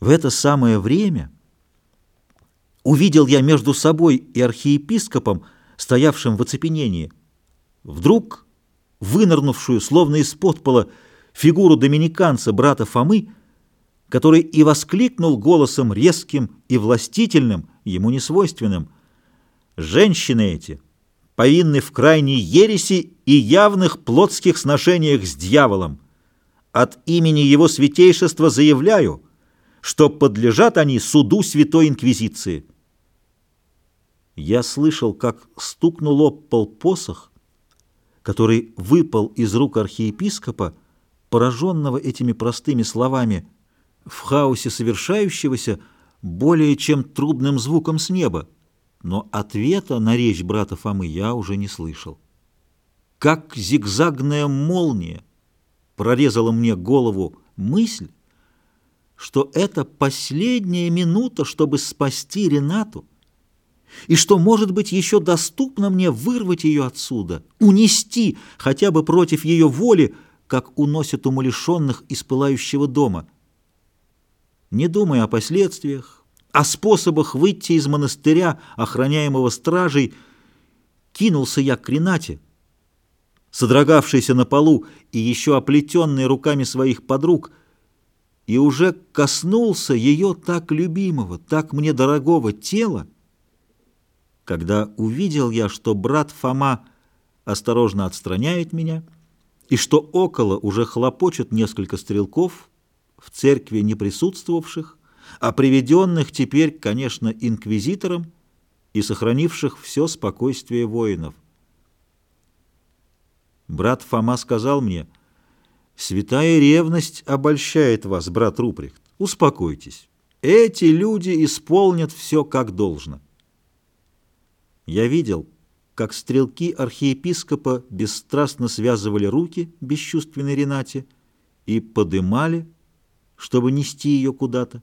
В это самое время увидел я между собой и архиепископом, стоявшим в оцепенении, вдруг вынырнувшую, словно из-под пола, фигуру доминиканца, брата Фомы, который и воскликнул голосом резким и властительным, ему несвойственным. «Женщины эти повинны в крайней ереси и явных плотских сношениях с дьяволом. От имени его святейшества заявляю, что подлежат они суду Святой Инквизиции». Я слышал, как стукнул об пол посох, который выпал из рук архиепископа, пораженного этими простыми словами, в хаосе совершающегося более чем трубным звуком с неба, но ответа на речь брата Фомы я уже не слышал. Как зигзагная молния прорезала мне голову мысль, что это последняя минута, чтобы спасти Ренату, и что, может быть, еще доступно мне вырвать ее отсюда, унести хотя бы против ее воли, как уносят умалишенных из пылающего дома. Не думая о последствиях, о способах выйти из монастыря, охраняемого стражей, кинулся я к Ренате, содрогавшийся на полу и еще оплетенный руками своих подруг, и уже коснулся ее так любимого, так мне дорогого тела, когда увидел я, что брат Фома осторожно отстраняет меня, и что около уже хлопочет несколько стрелков, в церкви не присутствовавших, а приведенных теперь, конечно, инквизитором и сохранивших все спокойствие воинов. Брат Фома сказал мне, «Святая ревность обольщает вас, брат Руприхт. Успокойтесь. Эти люди исполнят все как должно». Я видел, как стрелки архиепископа бесстрастно связывали руки бесчувственной Ренате и подымали, чтобы нести ее куда-то.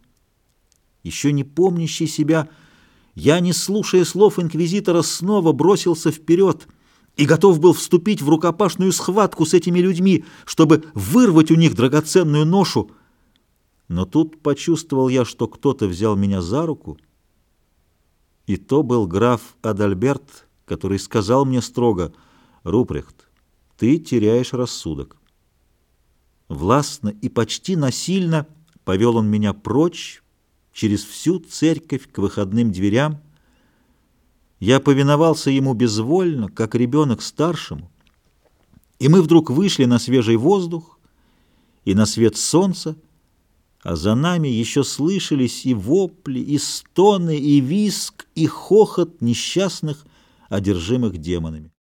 Еще не помнящий себя, я, не слушая слов инквизитора, снова бросился вперед и готов был вступить в рукопашную схватку с этими людьми, чтобы вырвать у них драгоценную ношу. Но тут почувствовал я, что кто-то взял меня за руку, и то был граф Адальберт, который сказал мне строго, «Рупрехт, ты теряешь рассудок». Властно и почти насильно повел он меня прочь, через всю церковь к выходным дверям. Я повиновался ему безвольно, как ребенок старшему, и мы вдруг вышли на свежий воздух и на свет солнца, а за нами еще слышались и вопли, и стоны, и виск, и хохот несчастных, одержимых демонами.